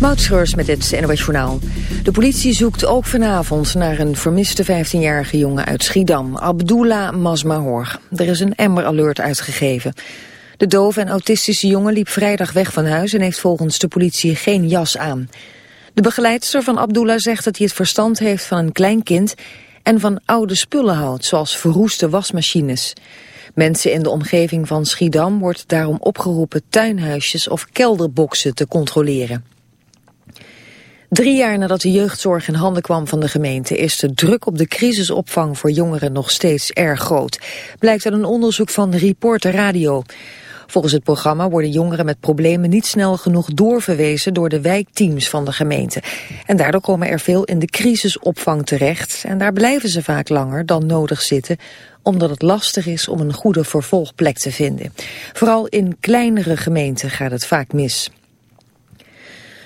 Moutschreurs met het NOS Journaal. De politie zoekt ook vanavond naar een vermiste 15-jarige jongen uit Schiedam, Abdullah Masmahor. Er is een Amber Alert uitgegeven. De dove en autistische jongen liep vrijdag weg van huis en heeft volgens de politie geen jas aan. De begeleidster van Abdullah zegt dat hij het verstand heeft van een klein kind en van oude spullen houdt, zoals verroeste wasmachines. Mensen in de omgeving van Schiedam wordt daarom opgeroepen tuinhuisjes of kelderboxen te controleren. Drie jaar nadat de jeugdzorg in handen kwam van de gemeente... is de druk op de crisisopvang voor jongeren nog steeds erg groot. Blijkt uit een onderzoek van Reporter Radio. Volgens het programma worden jongeren met problemen niet snel genoeg doorverwezen door de wijkteams van de gemeente. En daardoor komen er veel in de crisisopvang terecht en daar blijven ze vaak langer dan nodig zitten omdat het lastig is om een goede vervolgplek te vinden. Vooral in kleinere gemeenten gaat het vaak mis.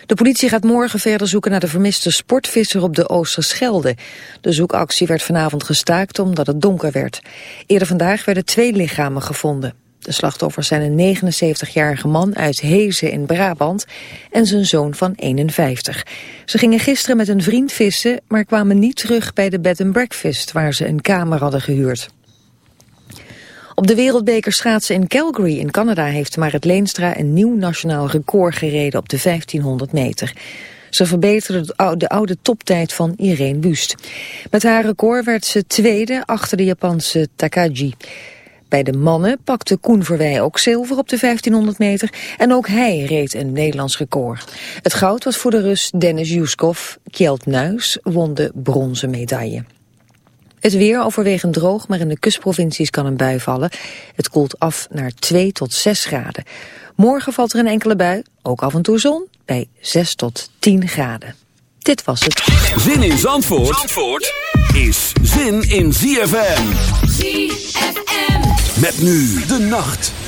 De politie gaat morgen verder zoeken naar de vermiste sportvisser op de Oosterschelde. De zoekactie werd vanavond gestaakt omdat het donker werd. Eerder vandaag werden twee lichamen gevonden. De slachtoffers zijn een 79-jarige man uit Hezen in Brabant en zijn zoon van 51. Ze gingen gisteren met een vriend vissen, maar kwamen niet terug bij de bed and breakfast waar ze een kamer hadden gehuurd. Op de wereldbeker schaatsen in Calgary in Canada heeft Marit Leenstra een nieuw nationaal record gereden op de 1500 meter. Ze verbeterde de oude toptijd van Irene Wust. Met haar record werd ze tweede achter de Japanse Takagi. Bij de mannen pakte Koen Verwij ook zilver op de 1500 meter en ook hij reed een Nederlands record. Het goud was voor de Rus Dennis Juskov. Kjeld Nuis won de bronzen medaille. Het weer overwegend droog, maar in de kustprovincies kan een bui vallen. Het koelt af naar 2 tot 6 graden. Morgen valt er een enkele bui, ook af en toe zon, bij 6 tot 10 graden. Dit was het. Zin in Zandvoort, Zandvoort is zin in ZFM. ZFM. Met nu de nacht.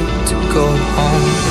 go home.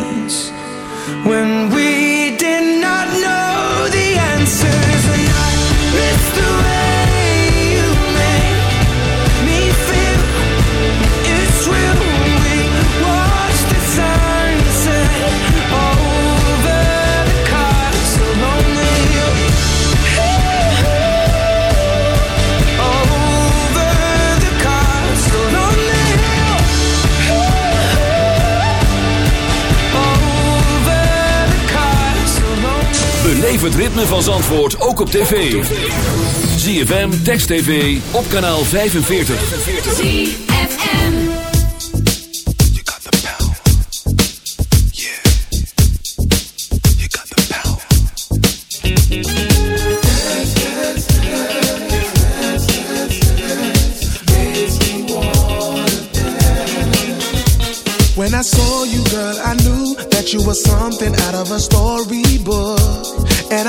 Beleef het ritme van Zandvoort ook op tv. ZFM, Text TV, op kanaal 45. ZFM. When I saw you, girl, I knew that you were something out of a storybook.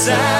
Inside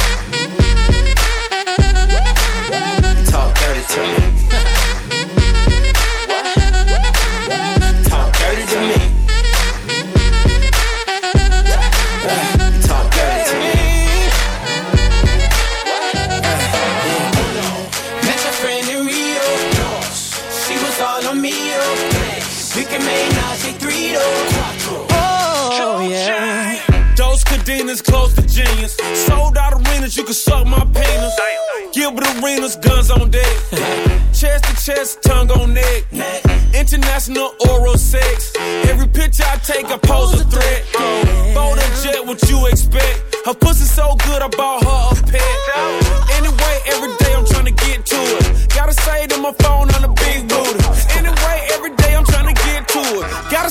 On me. We can make Nazi three Oh, yeah. Those cadenas close to genius. Sold out arenas, you can suck my penis. Gilbert Arenas, guns on deck. chest to chest, tongue on neck. International oral sex. Every picture I take, I pose a threat. Bold and jet, what you expect? Her pussy so good, I bought her a pet. Anyway, every day I'm trying to get to it. Gotta say to my phone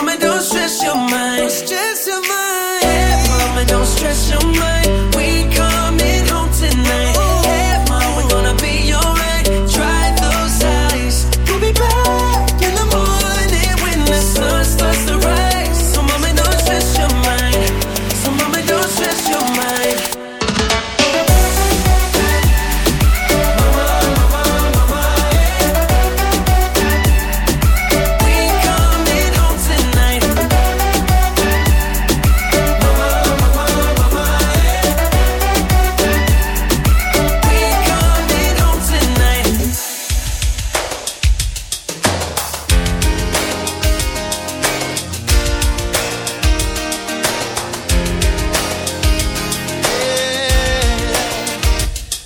coming down.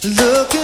Looking